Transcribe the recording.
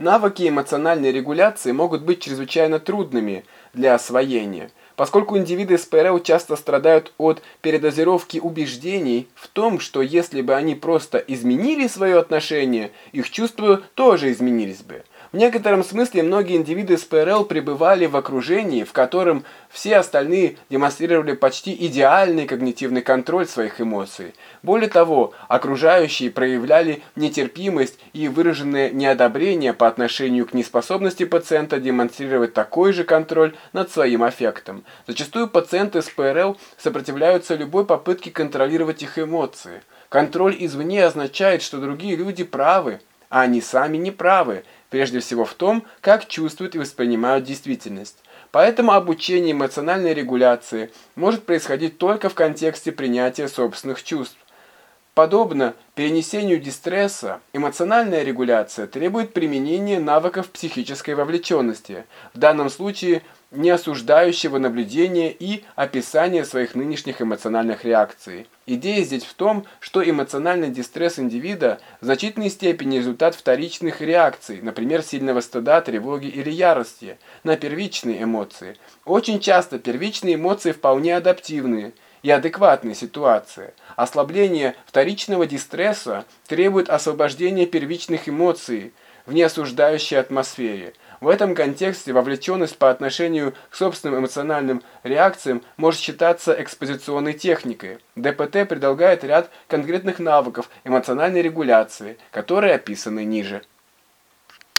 Навыки эмоциональной регуляции могут быть чрезвычайно трудными для освоения, поскольку индивиды с ПРЛ часто страдают от передозировки убеждений в том, что если бы они просто изменили свое отношение, их чувства тоже изменились бы. В некотором смысле многие индивиды с ПРЛ пребывали в окружении, в котором все остальные демонстрировали почти идеальный когнитивный контроль своих эмоций. Более того, окружающие проявляли нетерпимость и выраженное неодобрение по отношению к неспособности пациента демонстрировать такой же контроль над своим аффектом. Зачастую пациенты с ПРЛ сопротивляются любой попытке контролировать их эмоции. Контроль извне означает, что другие люди правы, а они сами не правы, прежде всего в том, как чувствуют и воспринимают действительность. Поэтому обучение эмоциональной регуляции может происходить только в контексте принятия собственных чувств. Подобно перенесению дистресса, эмоциональная регуляция требует применения навыков психической вовлеченности, в данном случае неосуждающего наблюдения и описания своих нынешних эмоциональных реакций. Идея здесь в том, что эмоциональный дистресс индивида в значительной степени результат вторичных реакций, например, сильного стыда, тревоги или ярости, на первичные эмоции. Очень часто первичные эмоции вполне адаптивные – и адекватной ситуации. Ослабление вторичного дистресса требует освобождения первичных эмоций в неосуждающей атмосфере. В этом контексте вовлеченность по отношению к собственным эмоциональным реакциям может считаться экспозиционной техникой. ДПТ предлагает ряд конкретных навыков эмоциональной регуляции, которые описаны ниже.